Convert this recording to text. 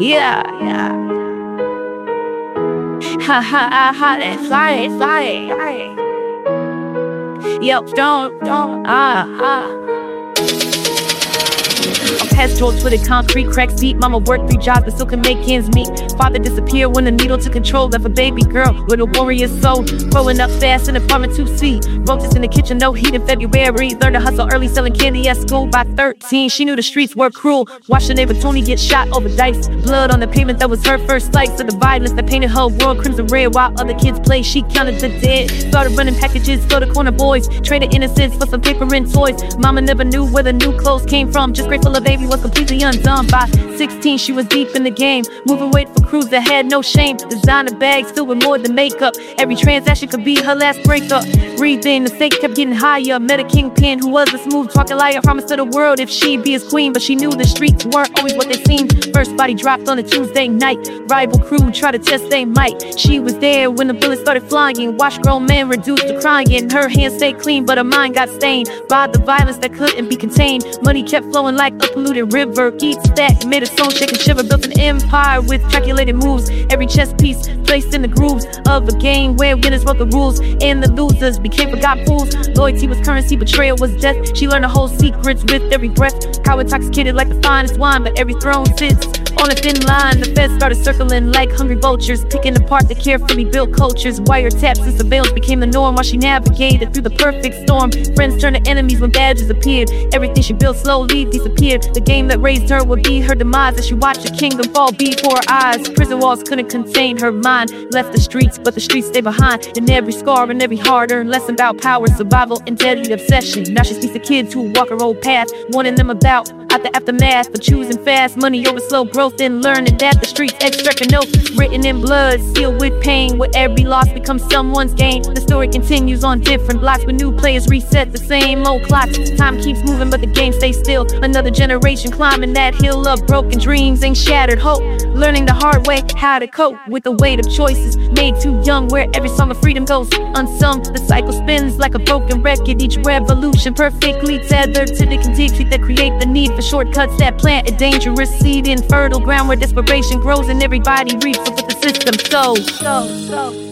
Yeah, yeah. Ha ha ha ha, it's fly, fly, fly. Yo, don't, don't, ah, ah. I'm past drugs with a concrete cracks deep. Mama worked three jobs but still can make ends meet. Father disappeared when the needle took control of a baby girl with a warrior soul. Growing up fast in a apartment 2C. Roaches in the kitchen, no heat in February. Learned to hustle early, selling candy at school. By 13, she knew the streets were cruel. Watched her neighbor Tony get shot over dice. Blood on the pavement, that was her first slice of the violence that painted her world crimson red. While other kids played, she counted the dead. Started running packages for the corner boys. Traded innocence for some paper and toys. Mama never knew where the new clothes came from. Just grateful baby was completely undone. By 16, she was deep in the game. Moving weight for crews that had no shame. Designer bags filled with more than makeup. Every transaction could be her last breakup. Breathing, the stake kept getting higher. Met a kingpin who was a smooth talking liar. Promised to the world if she'd be his queen. But she knew the streets weren't always what they seemed. First body dropped on a Tuesday night. Rival crew tried to test they might. She was there when the bullets started flying. Watched grown men reduced to crying. Her hands stayed clean, but her mind got stained by the violence that couldn't be contained. Money kept flowing like a polluted river. Each that made a song shake and shiver. Built an empire with calculated moves. Every chess piece placed in the grooves of a game where winners wrote the rules and the losers became forgotten fools. Loyalty was currency, betrayal was death. She learned to hold secrets with every breath. Cow intoxicated like the finest wine, but every throne sits on a thin line. The feds started circling like hungry vultures, picking apart the carefully built cultures. Wiretaps and surveillance became the norm while she navigated through the perfect storm. Friends turned to enemies when badges appeared. Everything she built slowly disappeared. The game that raised her would be her demise as she watched the kingdom fall before her eyes. Prison walls couldn't contain her mind. Left the streets, but the streets stay behind. And every scar and every hard earned lesson about power, survival, and deadly obsession. Now she speaks to kids who walk her old path, warning them about out the aftermath for choosing fast money over slow growth and learning that the streets extract a note written in blood, sealed with pain. Where every loss becomes someone's gain. The story continues on different blocks with new players reset the same old clocks. Time keeps moving, but the game stays still. Another generation climbing that hill of broken dreams and shattered hope. Learning the hard way how to cope with the weight of choices made too young. Where every song of freedom goes unsung. The cycle spins like a broken record. Each revolution perfectly tethered to the contingency that create the need for shortcuts that plant a dangerous seed in fertile ground where desperation grows and everybody reaps with the system. So, so, so.